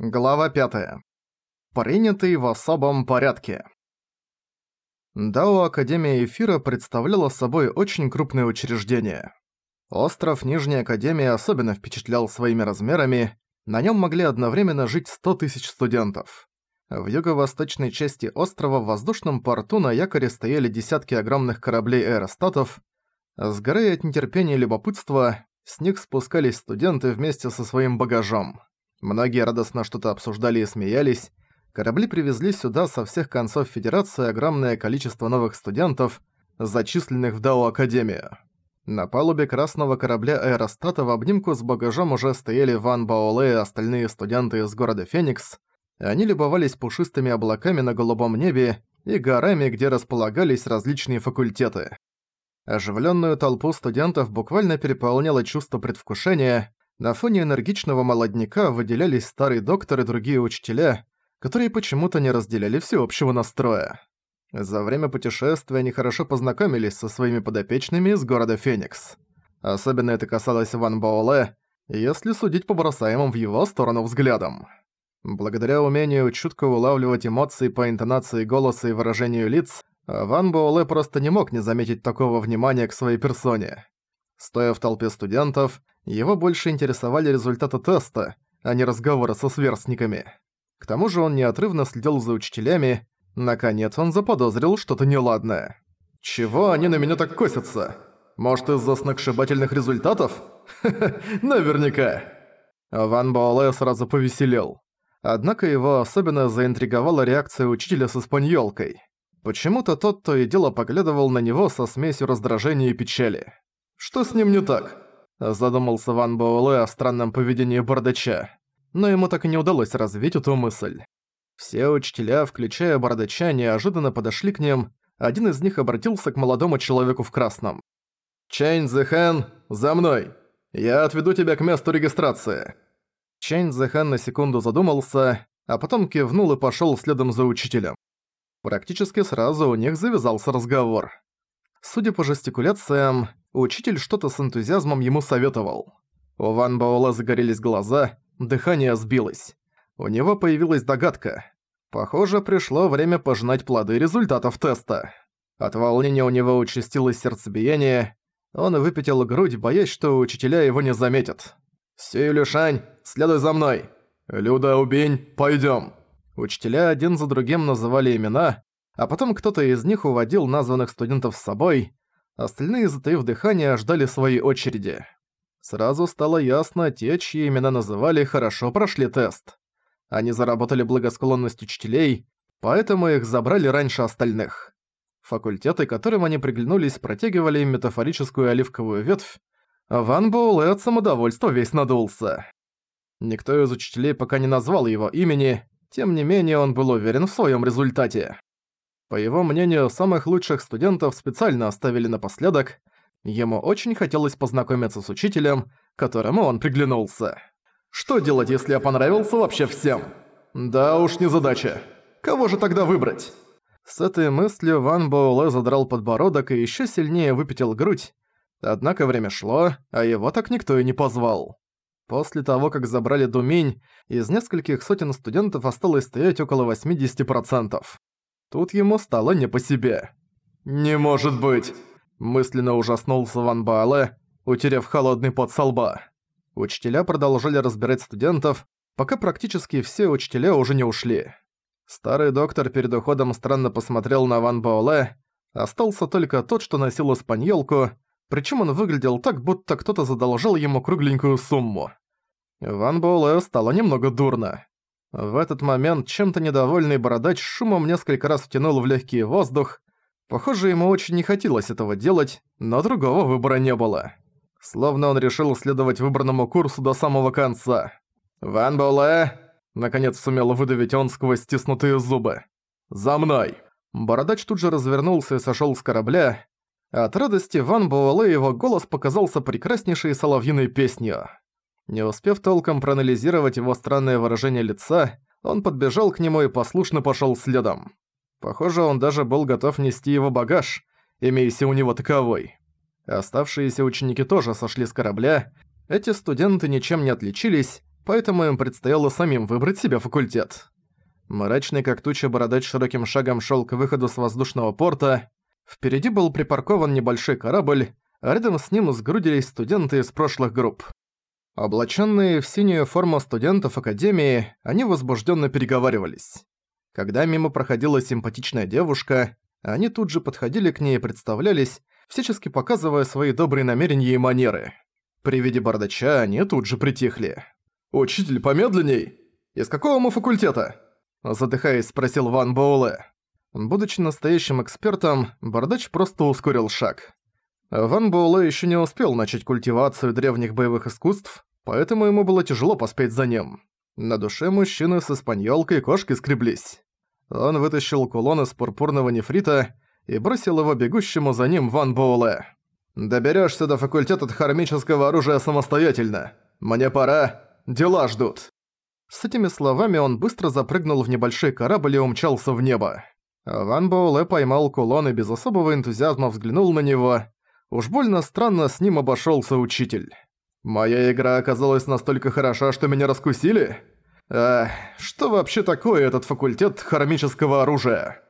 Глава 5. Принятый в особом порядке. Дао Академия Эфира представляла собой очень крупное учреждение. Остров Нижней Академии особенно впечатлял своими размерами, на нем могли одновременно жить 100 тысяч студентов. В юго-восточной части острова в воздушном порту на якоре стояли десятки огромных кораблей аэростатов. Сгорая от нетерпения и любопытства, с них спускались студенты вместе со своим багажом. Многие радостно что-то обсуждали и смеялись. Корабли привезли сюда со всех концов Федерации огромное количество новых студентов, зачисленных в Дао Академию. На палубе красного корабля аэростата в обнимку с багажом уже стояли Ван Баоле и остальные студенты из города Феникс. Они любовались пушистыми облаками на голубом небе и горами, где располагались различные факультеты. Оживленную толпу студентов буквально переполняло чувство предвкушения, на фоне энергичного молодняка выделялись старый доктор и другие учителя, которые почему-то не разделяли всеобщего настроя. За время путешествия они хорошо познакомились со своими подопечными из города Феникс. Особенно это касалось Ван Баоле, если судить по бросаемым в его сторону взглядам. Благодаря умению чутко улавливать эмоции по интонации голоса и выражению лиц, Ван Боуле просто не мог не заметить такого внимания к своей персоне. Стоя в толпе студентов, его больше интересовали результаты теста, а не разговоры со сверстниками. К тому же он неотрывно следил за учителями. Наконец он заподозрил что-то неладное. «Чего они на меня так косятся? Может, из-за сногсшибательных результатов? наверняка!» Ван Буэлэ сразу повеселел. Однако его особенно заинтриговала реакция учителя с испаньолкой. Почему-то тот то и дело поглядывал на него со смесью раздражения и печали. «Что с ним не так?» Задумался Ван Буэлэ о странном поведении бардача, но ему так и не удалось развить эту мысль. Все учителя, включая бардача, неожиданно подошли к ним, один из них обратился к молодому человеку в красном. «Чэнь Зэхэн, за мной! Я отведу тебя к месту регистрации!» Чэнь Зэхэн на секунду задумался, а потом кивнул и пошёл следом за учителем. Практически сразу у них завязался разговор. Судя по жестикуляциям, учитель что-то с энтузиазмом ему советовал. У Ван Баула загорелись глаза, дыхание сбилось. У него появилась догадка. Похоже, пришло время пожинать плоды результатов теста. От волнения у него участилось сердцебиение. Он выпятил грудь, боясь, что учителя его не заметят. «Сей следуй за мной!» «Люда, Убень, пойдём!» Учителя один за другим называли имена, а потом кто-то из них уводил названных студентов с собой, остальные, затаив дыхание, ждали своей очереди. Сразу стало ясно, те, чьи имена называли, хорошо прошли тест. Они заработали благосклонность учителей, поэтому их забрали раньше остальных. Факультеты, которым они приглянулись, протягивали им метафорическую оливковую ветвь, а Ван Боулэ от самодовольства весь надулся. Никто из учителей пока не назвал его имени, тем не менее он был уверен в своем результате. По его мнению, самых лучших студентов специально оставили напоследок. Ему очень хотелось познакомиться с учителем, которому он приглянулся. «Что делать, если я понравился вообще всем?» «Да уж не задача. Кого же тогда выбрать?» С этой мыслью Ван Боуле задрал подбородок и еще сильнее выпятил грудь. Однако время шло, а его так никто и не позвал. После того, как забрали Думинь, из нескольких сотен студентов осталось стоять около 80%. Тут ему стало не по себе. «Не может быть!» Мысленно ужаснулся Ван Баале, утерев холодный пот со лба. Учителя продолжали разбирать студентов, пока практически все учителя уже не ушли. Старый доктор перед уходом странно посмотрел на Ван Баоле. Остался только тот, что носил испаньолку, причем он выглядел так, будто кто-то задолжал ему кругленькую сумму. Ван Баоле стало немного дурно. В этот момент чем-то недовольный бородач шумом несколько раз втянул в легкий воздух. Похоже, ему очень не хотелось этого делать, но другого выбора не было. Словно он решил следовать выбранному курсу до самого конца. «Ван Боуле!» – наконец сумел выдавить он сквозь стиснутые зубы. «За мной!» Бородач тут же развернулся и сошел с корабля. От радости Ван Буэлэ его голос показался прекраснейшей соловьиной песнью. Не успев толком проанализировать его странное выражение лица, он подбежал к нему и послушно пошёл следом. Похоже, он даже был готов нести его багаж, имеясь у него таковой. Оставшиеся ученики тоже сошли с корабля. Эти студенты ничем не отличились, поэтому им предстояло самим выбрать себе факультет. Мрачный как туча бородач широким шагом шёл к выходу с воздушного порта. Впереди был припаркован небольшой корабль, а рядом с ним сгрудились студенты из прошлых групп. Облаченные в синюю форму студентов Академии, они возбужденно переговаривались. Когда мимо проходила симпатичная девушка, они тут же подходили к ней и представлялись, всячески показывая свои добрые намерения и манеры. При виде бардача они тут же притихли. «Учитель, помедленней! Из какого мы факультета?» Задыхаясь, спросил Ван Боуле. Будучи настоящим экспертом, бардач просто ускорил шаг. Ван Боуле еще не успел начать культивацию древних боевых искусств, поэтому ему было тяжело поспеть за ним. На душе мужчины с испаньолкой кошки скреблись. Он вытащил кулон из пурпурного нефрита и бросил его бегущему за ним Ван Боуле. «Доберёшься до факультета хромического оружия самостоятельно. Мне пора. Дела ждут». С этими словами он быстро запрыгнул в небольшой корабль и умчался в небо. Ван Боуле поймал кулон и без особого энтузиазма взглянул на него. Уж больно странно с ним обошёлся учитель. Моя игра оказалась настолько хороша, что меня раскусили? Эх, что вообще такое этот факультет хромического оружия?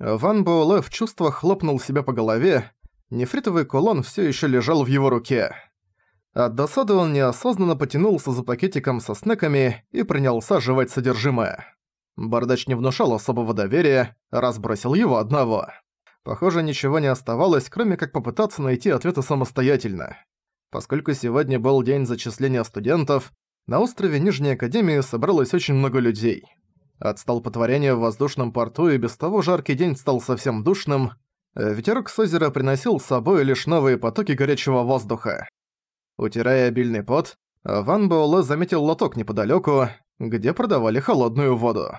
Ван Буэлэ в чувствах хлопнул себя по голове. Нефритовый кулон все еще лежал в его руке. От досады он неосознанно потянулся за пакетиком со снеками и принялся жевать содержимое. Бардач не внушал особого доверия, разбросил его одного. Похоже, ничего не оставалось, кроме как попытаться найти ответы самостоятельно. Поскольку сегодня был день зачисления студентов, на острове Нижней Академии собралось очень много людей. От столпотворения в воздушном порту и без того жаркий день стал совсем душным, э, ветерок с озера приносил с собой лишь новые потоки горячего воздуха. Утирая обильный пот, Ван Боуле заметил лоток неподалеку, где продавали холодную воду.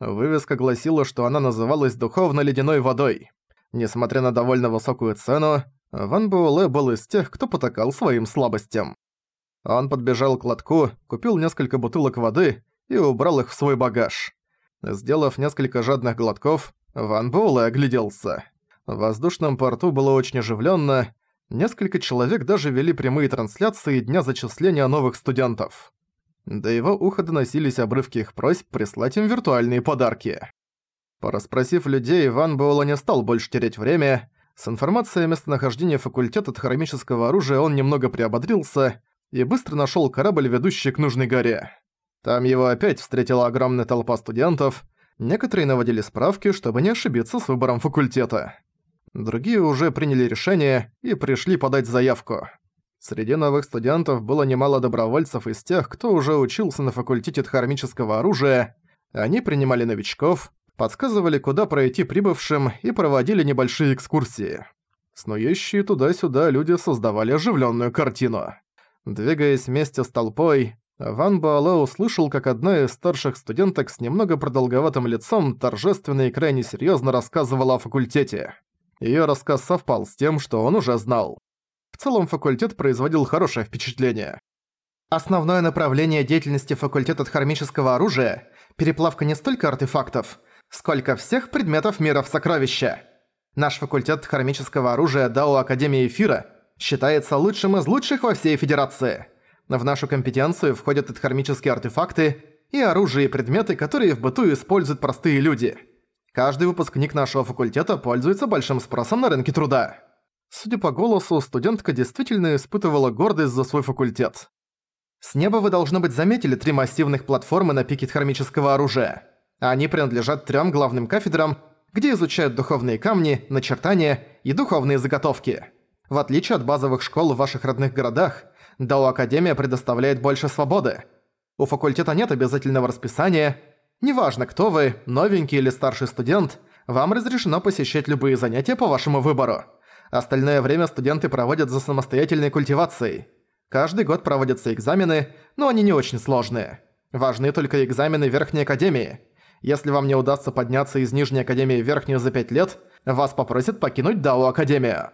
Вывеска гласила, что она называлась духовно-ледяной водой. Несмотря на довольно высокую цену, Ван Буэлэ был из тех, кто потакал своим слабостям. Он подбежал к лотку, купил несколько бутылок воды и убрал их в свой багаж. Сделав несколько жадных глотков, Ван Буэлэ огляделся. В воздушном порту было очень оживленно. Несколько человек даже вели прямые трансляции дня зачисления новых студентов. До его уха доносились обрывки их просьб прислать им виртуальные подарки. Пораспросив людей, Ван Буэлэ не стал больше терять время, с информацией о местонахождении факультета от оружия он немного приободрился и быстро нашёл корабль, ведущий к нужной горе. Там его опять встретила огромная толпа студентов, некоторые наводили справки, чтобы не ошибиться с выбором факультета. Другие уже приняли решение и пришли подать заявку. Среди новых студентов было немало добровольцев из тех, кто уже учился на факультете тхармического оружия. Они принимали новичков, подсказывали, куда пройти прибывшим и проводили небольшие экскурсии. Снующие туда-сюда люди создавали оживленную картину. Двигаясь вместе с толпой, Ван Буэлэ услышал, как одна из старших студенток с немного продолговатым лицом торжественно и крайне серьезно рассказывала о факультете. Ее рассказ совпал с тем, что он уже знал. В целом факультет производил хорошее впечатление. Основное направление деятельности факультета хромического оружия – переплавка не столько артефактов, сколько всех предметов мира в сокровище. Наш факультет хромического оружия ДАО Академии Эфира считается лучшим из лучших во всей Федерации. В нашу компетенцию входят и хромические артефакты, и оружие и предметы, которые в быту используют простые люди. Каждый выпускник нашего факультета пользуется большим спросом на рынке труда. Судя по голосу, студентка действительно испытывала гордость за свой факультет. С неба вы, должно быть, заметили три массивных платформы на пике хромического оружия. Они принадлежат трем главным кафедрам, где изучают духовные камни, начертания и духовные заготовки. В отличие от базовых школ в ваших родных городах, Дао Академия предоставляет больше свободы. У факультета нет обязательного расписания. Неважно, кто вы, новенький или старший студент, вам разрешено посещать любые занятия по вашему выбору. Остальное время студенты проводят за самостоятельной культивацией. Каждый год проводятся экзамены, но они не очень сложные. Важны только экзамены Верхней Академии – если вам не удастся подняться из Нижней Академии в Верхнюю за пять лет, вас попросят покинуть Дао Академию.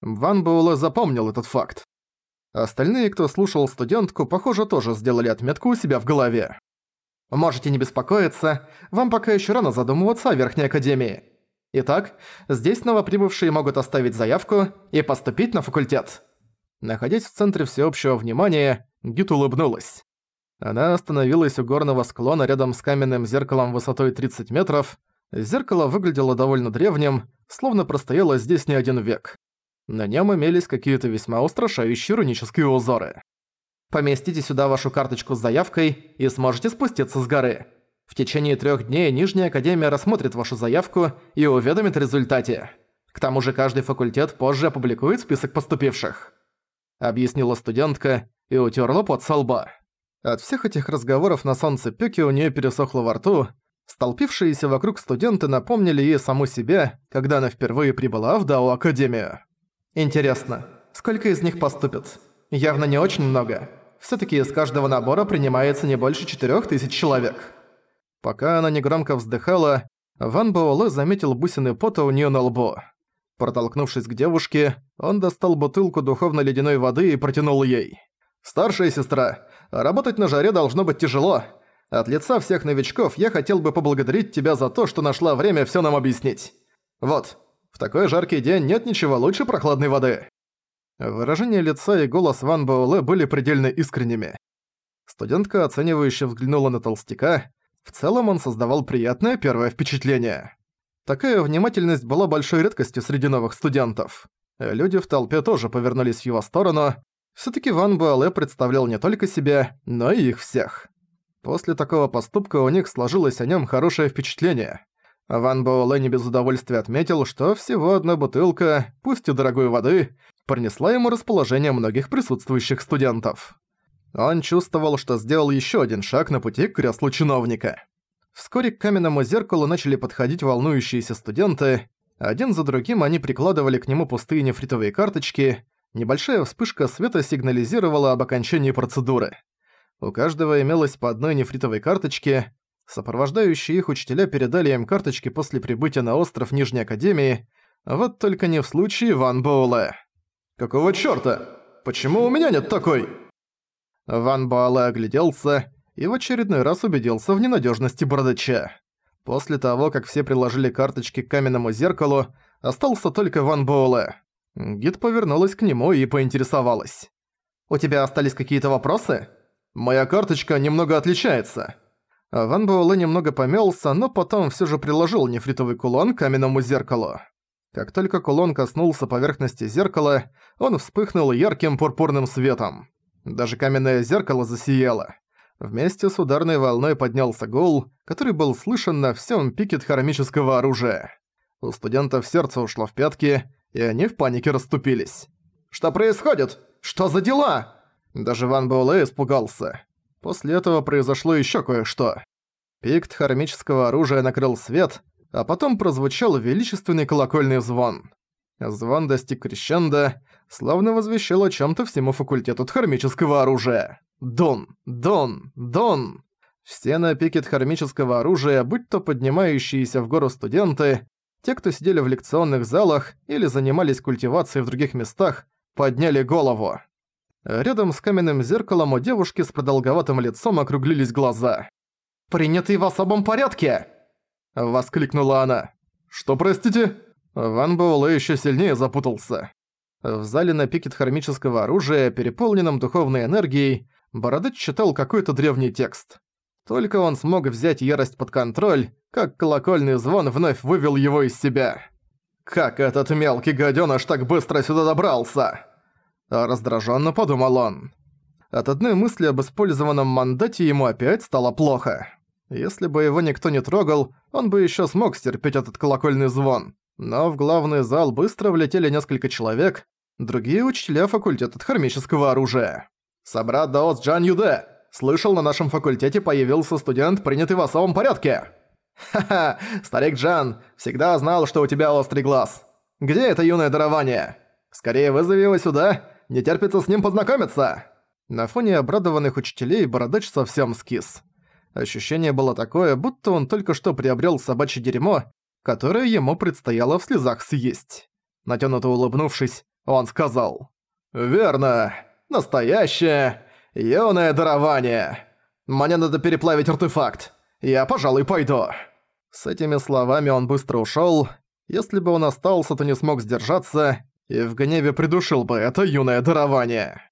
Ван Буэлэ запомнил этот факт. Остальные, кто слушал студентку, похоже, тоже сделали отметку у себя в голове. «Можете не беспокоиться, вам пока еще рано задумываться о Верхней Академии. Итак, здесь новоприбывшие могут оставить заявку и поступить на факультет». Находясь в центре всеобщего внимания, Гит улыбнулась. Она остановилась у горного склона рядом с каменным зеркалом высотой 30 метров. Зеркало выглядело довольно древним, словно простояло здесь не один век. На нем имелись какие-то весьма устрашающие рунические узоры. Поместите сюда вашу карточку с заявкой и сможете спуститься с горы. В течение трех дней Нижняя Академия рассмотрит вашу заявку и уведомит о результате. К тому же каждый факультет позже опубликует список поступивших. Объяснила студентка и утерла под со лба. От всех этих разговоров на солнце пёки у неё пересохло во рту. Столпившиеся вокруг студенты напомнили ей саму себя, когда она впервые прибыла в Дао Академию. Интересно, сколько из них поступит? Явно не очень много. Всё-таки из каждого набора принимается не больше четырёх тысяч человек. Пока она негромко вздыхала, Ван Буэлэ заметил бусины пота у неё на лбу. Протолкнувшись к девушке, он достал бутылку духовно-ледяной воды и протянул ей. «Старшая сестра, Работать на жаре должно быть тяжело. От лица всех новичков я хотел бы поблагодарить тебя за то, что нашла время все нам объяснить. Вот, в такой жаркий день нет ничего лучше прохладной воды». Выражение лица и голос Ван Боуле были предельно искренними. Студентка оценивающе взглянула на толстяка. В целом он создавал приятное первое впечатление. Такая внимательность была большой редкостью среди новых студентов. Люди в толпе тоже повернулись в его сторону. Всё-таки Ван Буэлэ представлял не только себя, но и их всех. После такого поступка у них сложилось о нём хорошее впечатление. Ван Буэлэ не без удовольствия отметил, что всего одна бутылка, пусть и дорогой воды, принесла ему расположение многих присутствующих студентов. Он чувствовал, что сделал ещё один шаг на пути к креслу чиновника. Вскоре к каменному зеркалу начали подходить волнующиеся студенты. Один за другим они прикладывали к нему пустые нефритовые карточки. Небольшая вспышка света сигнализировала об окончании процедуры. У каждого имелось по одной нефритовой карточке. Сопровождающие их учителя передали им карточки после прибытия на остров Нижней Академии. Вот только не в случае Ван Боула. «Какого чёрта? Почему у меня нет такой?» Ван Боула огляделся и в очередной раз убедился в ненадёжности бородача. После того, как все приложили карточки к каменному зеркалу, остался только Ван Боула. Гид повернулась к нему и поинтересовалась. «У тебя остались какие-то вопросы?» «Моя карточка немного отличается». Ван Буэлэ немного помялся, но потом все же приложил нефритовый кулон к каменному зеркалу. Как только кулон коснулся поверхности зеркала, он вспыхнул ярким пурпурным светом. Даже каменное зеркало засияло. Вместе с ударной волной поднялся гол, который был слышен на всем пике хромического оружия. У студентов сердце ушло в пятки, и они в панике расступились. «Что происходит? Что за дела?» Даже Ван Буэлэ испугался. После этого произошло ещё кое-что. Пикт хармического оружия накрыл свет, а потом прозвучал величественный колокольный звон. Звон достиг крещенда, словно возвещал о чём-то всему факультету хармического оружия. «Дон! Дон! Дон!» Все на пике хармического оружия, будь то поднимающиеся в гору студенты, те, кто сидели в лекционных залах или занимались культивацией в других местах, подняли голову. Рядом с каменным зеркалом у девушки с продолговатым лицом округлились глаза. «Принятый в особом порядке!» – воскликнула она. «Что, простите?» Ван Буэлэ еще сильнее запутался. В зале на пике хромического оружия, переполненном духовной энергией, Бородач читал какой-то древний текст. Только он смог взять ярость под контроль, как колокольный звон вновь вывел его из себя. «Как этот мелкий гадёныш так быстро сюда добрался?» а Раздраженно подумал он. От одной мысли об использованном мандате ему опять стало плохо. Если бы его никто не трогал, он бы еще смог стерпеть этот колокольный звон. Но в главный зал быстро влетели несколько человек, другие учителя факультета хромического оружия. «Собрат Даос Джан Юде!» Слышал, на нашем факультете появился студент, принятый в особом порядке. Ха-ха, старик Джан, всегда знал, что у тебя острый глаз. Где это юное дарование? Скорее вызови его сюда, не терпится с ним познакомиться. На фоне обрадованных учителей бородач совсем скис. Ощущение было такое, будто он только что приобрел собачье дерьмо, которое ему предстояло в слезах съесть. Натянуто улыбнувшись, он сказал. «Верно. Настоящее. «Юное дарование! Мне надо переплавить артефакт! Я, пожалуй, пойду!» С этими словами он быстро ушёл. Если бы он остался, то не смог сдержаться, и в гневе придушил бы это юное дарование.